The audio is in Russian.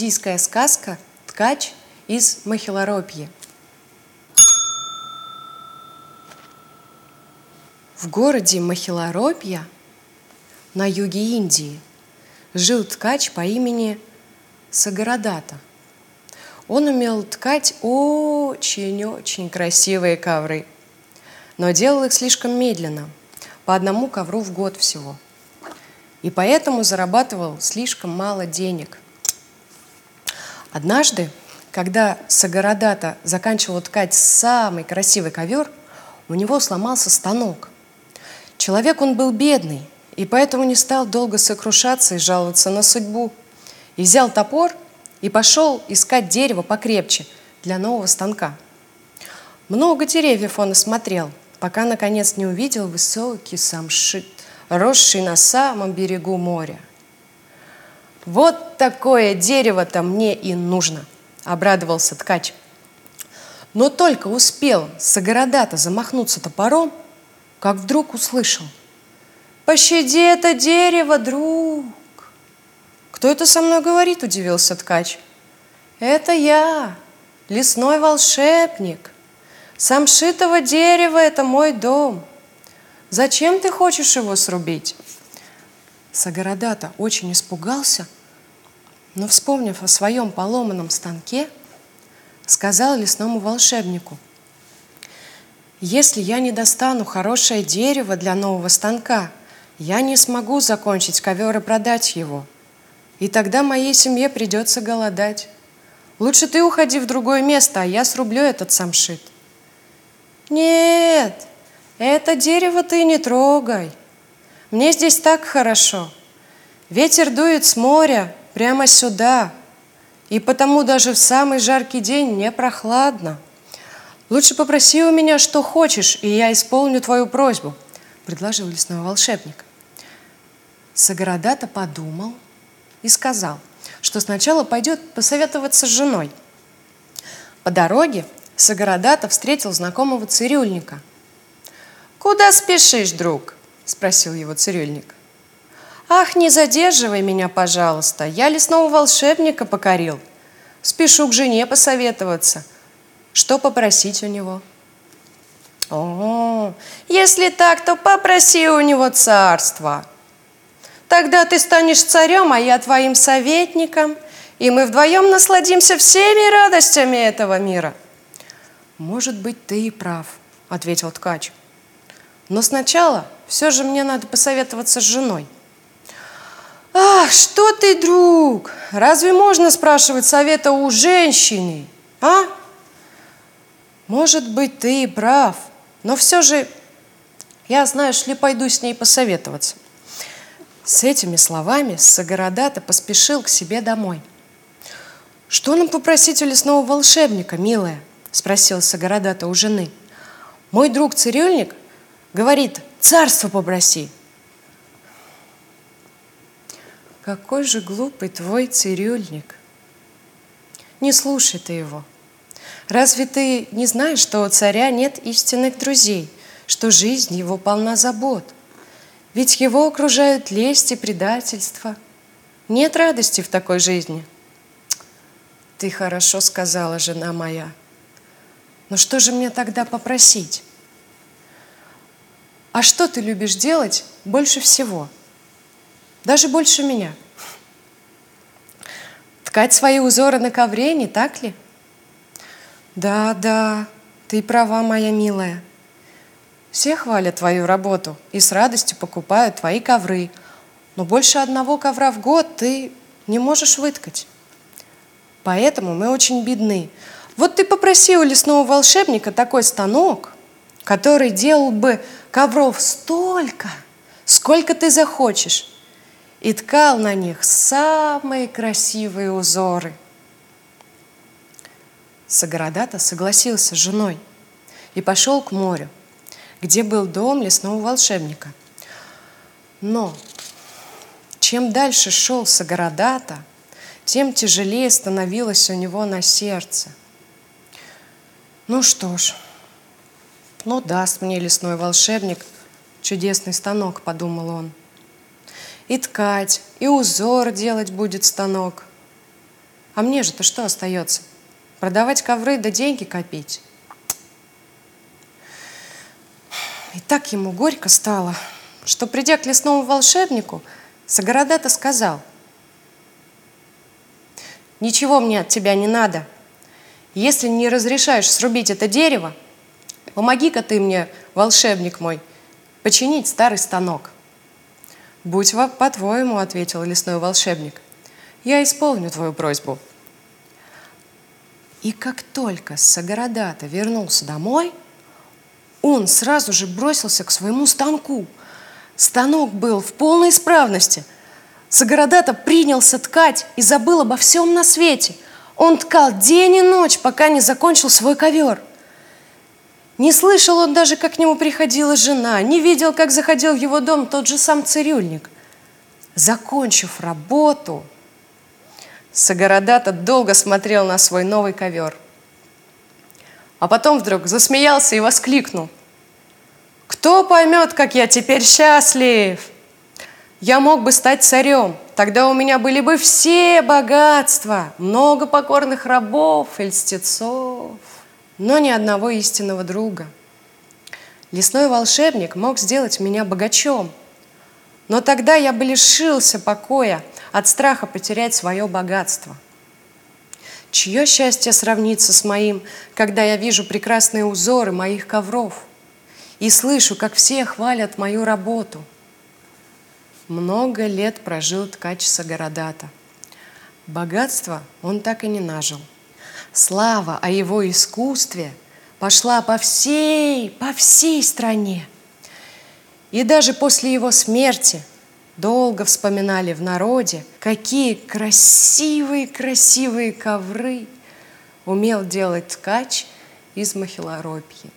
индийская сказка «Ткач из Махиларопьи». В городе Махиларопья на юге Индии жил ткач по имени Сагарадата. Он умел ткать очень-очень красивые ковры, но делал их слишком медленно, по одному ковру в год всего. И поэтому зарабатывал слишком мало денег. Однажды, когда Сагарадата заканчивал ткать самый красивый ковер, у него сломался станок. Человек он был бедный, и поэтому не стал долго сокрушаться и жаловаться на судьбу. И взял топор и пошел искать дерево покрепче для нового станка. Много деревьев он осмотрел, пока наконец не увидел высокий самшит, росший на самом берегу моря. «Вот такое дерево-то мне и нужно!» – обрадовался ткач. Но только успел Сагорода-то замахнуться топором, как вдруг услышал – Пощади это дерево, друг. Кто это со мной говорит, удивился ткач. Это я, лесной волшебник. Самшитого дерева – это мой дом. Зачем ты хочешь его срубить? Сагородата очень испугался, но, вспомнив о своем поломанном станке, сказал лесному волшебнику, «Если я не достану хорошее дерево для нового станка, я не смогу закончить ковер и продать его. И тогда моей семье придется голодать. Лучше ты уходи в другое место, а я срублю этот самшит. Нет, это дерево ты не трогай. Мне здесь так хорошо. Ветер дует с моря прямо сюда, и потому даже в самый жаркий день мне прохладно. Лучше попроси у меня, что хочешь, и я исполню твою просьбу, предложил лесной волшебник. Сагородата подумал и сказал, что сначала пойдет посоветоваться с женой. По дороге Сагородата встретил знакомого цирюльника. «Куда спешишь, друг?» – спросил его цирюльник. «Ах, не задерживай меня, пожалуйста, я лесного волшебника покорил. Спешу к жене посоветоваться. Что попросить у него?» «О, если так, то попроси у него царство», Тогда ты станешь царем, а я твоим советником, и мы вдвоем насладимся всеми радостями этого мира. Может быть, ты и прав, ответил ткач. Но сначала все же мне надо посоветоваться с женой. Ах, что ты, друг? Разве можно спрашивать совета у женщины, а? Может быть, ты и прав, но все же я, знаешь ли, пойду с ней посоветоваться. С этими словами Сагородата поспешил к себе домой. «Что нам попросить у лесного волшебника, милая?» – спросил Сагородата у жены. «Мой друг цирюльник говорит, царство попроси». «Какой же глупый твой цирюльник!» «Не слушай ты его. Разве ты не знаешь, что у царя нет истинных друзей, что жизнь его полна забот?» Ведь его окружают лесть и предательство. Нет радости в такой жизни. Ты хорошо сказала, жена моя. Но что же мне тогда попросить? А что ты любишь делать больше всего? Даже больше меня. Ткать свои узоры на ковре, не так ли? Да, да, ты права, моя милая. Все хвалят твою работу и с радостью покупают твои ковры. Но больше одного ковра в год ты не можешь выткать. Поэтому мы очень бедны. Вот ты попроси у лесного волшебника такой станок, который делал бы ковров столько, сколько ты захочешь, и ткал на них самые красивые узоры. Сагородата согласился с женой и пошел к морю где был дом лесного волшебника. Но чем дальше шел Сагородата, тем тяжелее становилось у него на сердце. Ну что ж, ну даст мне лесной волшебник чудесный станок, подумал он. И ткать, и узор делать будет станок. А мне же-то что остается? Продавать ковры да деньги копить. И так ему горько стало, что, придя к лесному волшебнику, Сагорадата сказал, «Ничего мне от тебя не надо. Если не разрешаешь срубить это дерево, помоги-ка ты мне, волшебник мой, починить старый станок». «Будь по-твоему», — ответил лесной волшебник, «я исполню твою просьбу». И как только Сагорадата вернулся домой, он сразу же бросился к своему станку. Станок был в полной исправности. Сагорадата принялся ткать и забыл обо всем на свете. Он ткал день и ночь, пока не закончил свой ковер. Не слышал он даже, как к нему приходила жена, не видел, как заходил в его дом тот же сам цирюльник. Закончив работу, Сагорадата долго смотрел на свой новый ковер – а потом вдруг засмеялся и воскликнул. «Кто поймет, как я теперь счастлив? Я мог бы стать царем, тогда у меня были бы все богатства, много покорных рабов и льстецов, но ни одного истинного друга. Лесной волшебник мог сделать меня богачом, но тогда я бы лишился покоя от страха потерять свое богатство – Чье счастье сравнится с моим, когда я вижу прекрасные узоры моих ковров и слышу, как все хвалят мою работу? Много лет прожил ткач Сагородата. Богатство он так и не нажил. Слава о его искусстве пошла по всей, по всей стране. И даже после его смерти долго вспоминали в народе, какие красивые-красивые ковры умел делать ткач из махилоропьи.